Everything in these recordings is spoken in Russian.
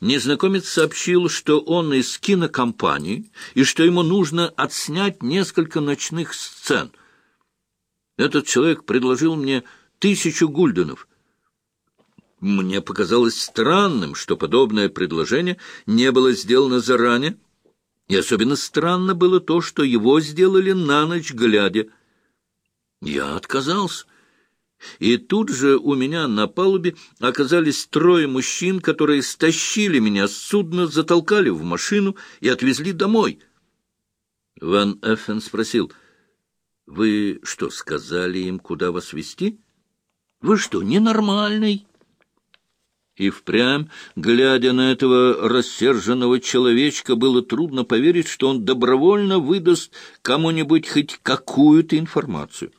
незнакомец сообщил, что он из кинокомпании и что ему нужно отснять несколько ночных сцен. Этот человек предложил мне тысячу гульденов. Мне показалось странным, что подобное предложение не было сделано заранее, и особенно странно было то, что его сделали на ночь глядя. Я отказался. И тут же у меня на палубе оказались трое мужчин, которые стащили меня с судна, затолкали в машину и отвезли домой. Ван Эффен спросил, «Вы что, сказали им, куда вас везти? Вы что, ненормальный?» И впрямь, глядя на этого рассерженного человечка, было трудно поверить, что он добровольно выдаст кому-нибудь хоть какую-то информацию.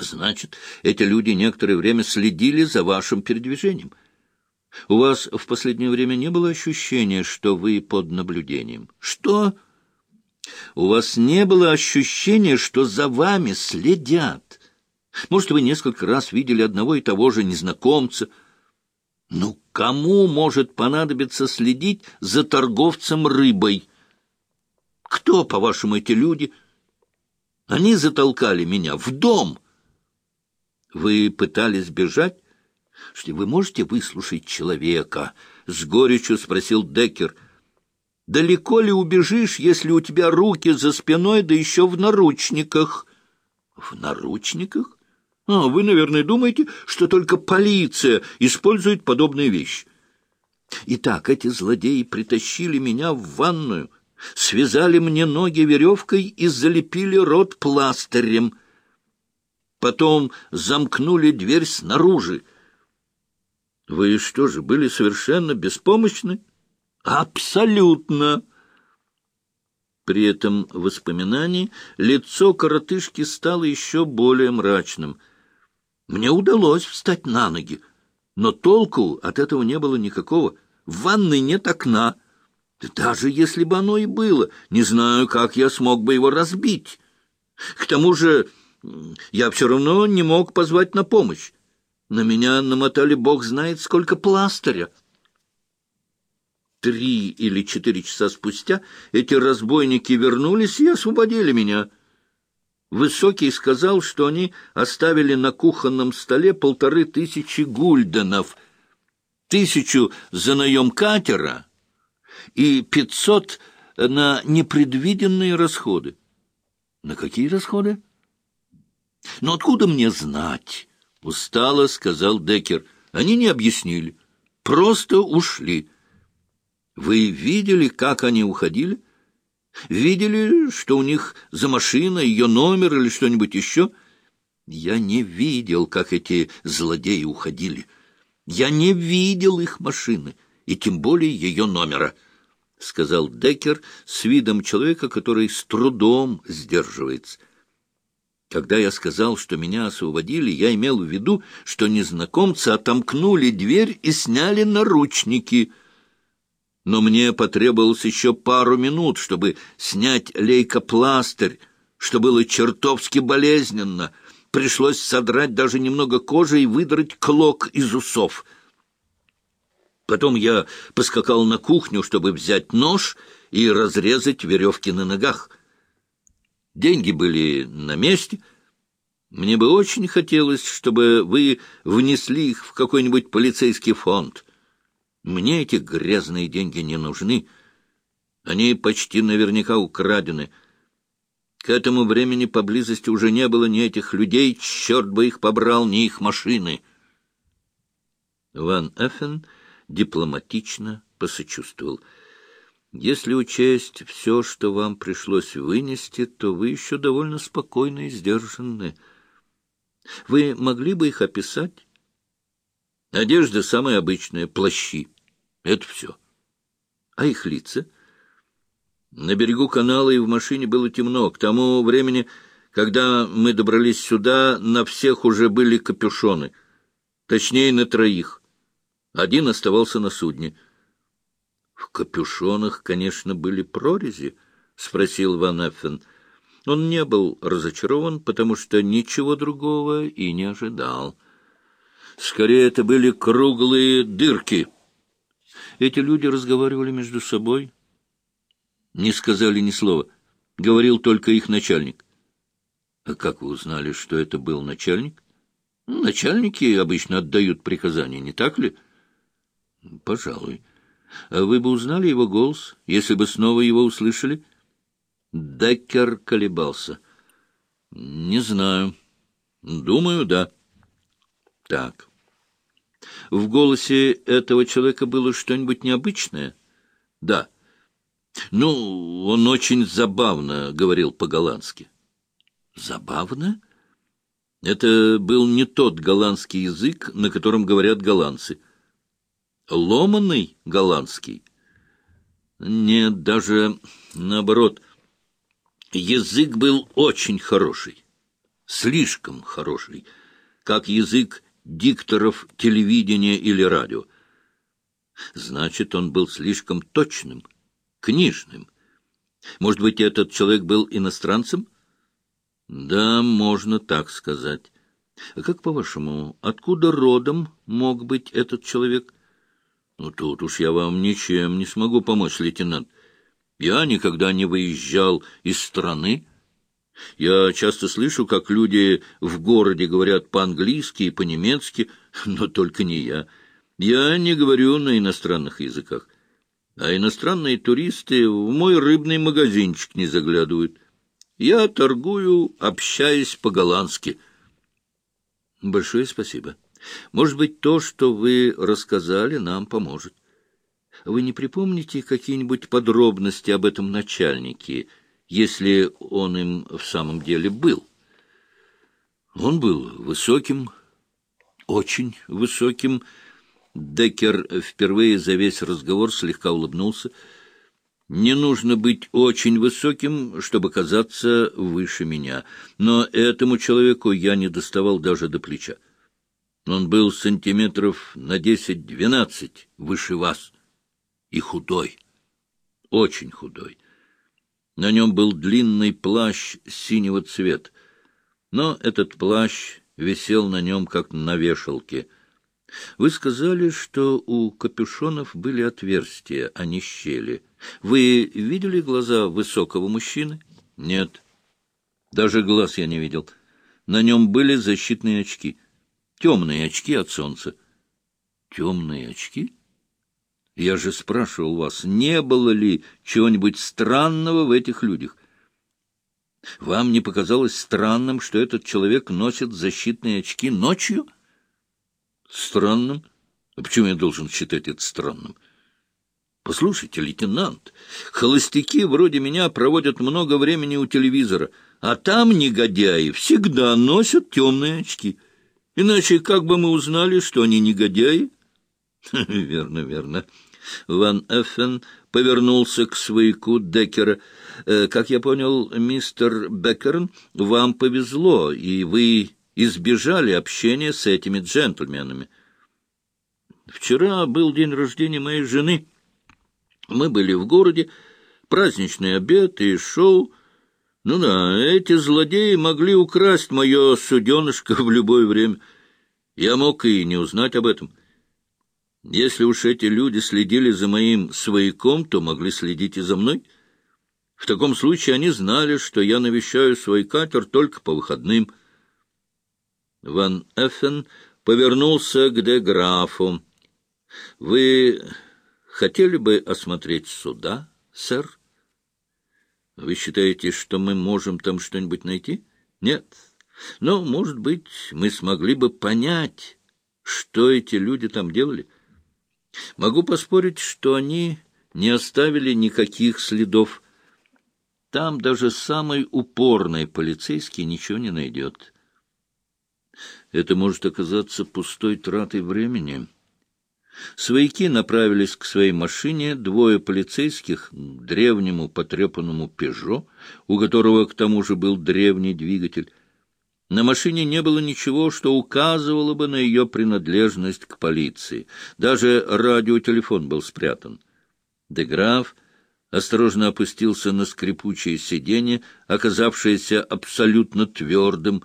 Значит, эти люди некоторое время следили за вашим передвижением. У вас в последнее время не было ощущения, что вы под наблюдением? Что? У вас не было ощущения, что за вами следят? Может, вы несколько раз видели одного и того же незнакомца? Ну, кому может понадобиться следить за торговцем рыбой? Кто, по-вашему, эти люди? Они затолкали меня в дом — вы пытались бежать? Что вы можете выслушать человека? С горечью спросил Деккер. Далеко ли убежишь, если у тебя руки за спиной, да еще в наручниках? В наручниках? А, вы, наверное, думаете, что только полиция использует подобные вещи. Итак, эти злодеи притащили меня в ванную, связали мне ноги веревкой и залепили рот пластырем — потом замкнули дверь снаружи. Вы что же, были совершенно беспомощны? Абсолютно. При этом воспоминании лицо коротышки стало еще более мрачным. Мне удалось встать на ноги, но толку от этого не было никакого. В ванной нет окна. Даже если бы оно и было, не знаю, как я смог бы его разбить. К тому же я все равно не мог позвать на помощь. На меня намотали бог знает сколько пластыря. Три или четыре часа спустя эти разбойники вернулись и освободили меня. Высокий сказал, что они оставили на кухонном столе полторы тысячи гульденов, тысячу за наем катера и пятьсот на непредвиденные расходы. На какие расходы? Но откуда мне знать? — устало сказал Декер. Они не объяснили. Просто ушли. Вы видели, как они уходили? Видели, что у них за машина, ее номер или что-нибудь еще? Я не видел, как эти злодеи уходили. Я не видел их машины, и тем более ее номера, — сказал Декер с видом человека, который с трудом сдерживается. Когда я сказал, что меня освободили, я имел в виду, что незнакомцы отомкнули дверь и сняли наручники. Но мне потребовалось еще пару минут, чтобы снять лейкопластырь, что было чертовски болезненно. Пришлось содрать даже немного кожи и выдрать клок из усов. Потом я поскакал на кухню, чтобы взять нож и разрезать веревки на ногах — Деньги были на месте. Мне бы очень хотелось, чтобы вы внесли их в какой-нибудь полицейский фонд. Мне эти грязные деньги не нужны. Они почти наверняка украдены. К этому времени поблизости уже не было ни этих людей, черт бы их побрал, ни их машины. Ван Эффен дипломатично посочувствовал — если учесть все, что вам пришлось вынести, то вы еще довольно спокойны и сдержанны. Вы могли бы их описать? Одежда самая обычная, плащи. Это все. А их лица? На берегу канала и в машине было темно. К тому времени, когда мы добрались сюда, на всех уже были капюшоны. Точнее, на троих. Один оставался на судне — в капюшонах, конечно, были прорези, — спросил Ван Эффен. Он не был разочарован, потому что ничего другого и не ожидал. Скорее, это были круглые дырки. Эти люди разговаривали между собой. Не сказали ни слова. Говорил только их начальник. А как вы узнали, что это был начальник? Начальники обычно отдают приказания, не так ли? Пожалуй. А вы бы узнали его голос, если бы снова его услышали? Деккер колебался. Не знаю. Думаю, да. Так. В голосе этого человека было что-нибудь необычное? Да. Ну, он очень забавно говорил по-голландски. Забавно? Это был не тот голландский язык, на котором говорят голландцы. Ломанный голландский? Нет, даже наоборот. Язык был очень хороший. Слишком хороший. Как язык дикторов телевидения или радио. Значит, он был слишком точным, книжным. Может быть, этот человек был иностранцем? Да, можно так сказать. А как, по-вашему, откуда родом мог быть этот человек? Ну, тут уж я вам ничем не смогу помочь, лейтенант. Я никогда не выезжал из страны, я часто слышу, как люди в городе говорят по-английски и по-немецки, но только не я. Я не говорю на иностранных языках. А иностранные туристы в мой рыбный магазинчик не заглядывают. Я торгую, общаясь по-голландски. Большое спасибо. Может быть, то, что вы рассказали, нам поможет. Вы не припомните какие-нибудь подробности об этом начальнике, если он им в самом деле был. Он был высоким, очень высоким. Деккер впервые за весь разговор слегка улыбнулся. Не нужно быть очень высоким, чтобы казаться выше меня, но этому человеку я не доставал даже до плеча. Он был сантиметров на десять-двенадцать выше вас и худой, очень худой. На нем был длинный плащ синего цвета, но этот плащ висел на нем, как на вешалке. Вы сказали, что у капюшонов были отверстия, а не щели. Вы видели глаза высокого мужчины? Нет. Даже глаз я не видел. На нем были защитные очки. Темные очки от солнца. Темные очки? Я же спрашивал вас, не было ли чего-нибудь странного в этих людях? Вам не показалось странным, что этот человек носит защитные очки ночью? Странным? А почему я должен считать это странным? Послушайте, лейтенант, холостяки вроде меня проводят много времени у телевизора, а там негодяи всегда носят темные очки. Иначе как бы мы узнали, что они негодяи? Верно, верно. Ван Эффен повернулся к свояку Деккера. «Э, «Как я понял, мистер Беккерн, вам повезло, и вы избежали общения с этими джентльменами. Вчера был день рождения моей жены. Мы были в городе, праздничный обед и шоу. Ну да, эти злодеи могли украсть мое суденышко в любое время. Я мог и не узнать об этом». Если уж эти люди следили за моим свояком, то могли следить и за мной. В таком случае они знали, что я навещаю свой катер только по выходным. Ван Эффен повернулся к де Графу. — Вы хотели бы осмотреть суда, сэр? — Вы считаете, что мы можем там что-нибудь найти? — Нет. Но, может быть, мы смогли бы понять, что эти люди там делали. — Могу поспорить, что они не оставили никаких следов. Там даже самый упорный полицейский ничего не найдет. Это может оказаться пустой тратой времени. Свояки направились к своей машине, двое полицейских к древнему потрепанному «Пежо», у которого к тому же был древний двигатель. На машине не было ничего, что указывало бы на ее принадлежность к полиции. Даже радиотелефон был спрятан. Деграф осторожно опустился на скрипучее сиденье, оказавшееся абсолютно твердым.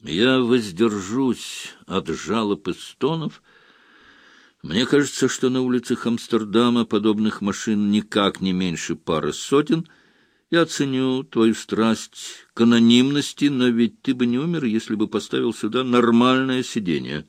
Я воздержусь от жалоб и стонов. Мне кажется, что на улицах Амстердама подобных машин никак не меньше пары сотен. Я ценю твою страсть к анонимности, но ведь ты бы не умер, если бы поставил сюда нормальное сиденье.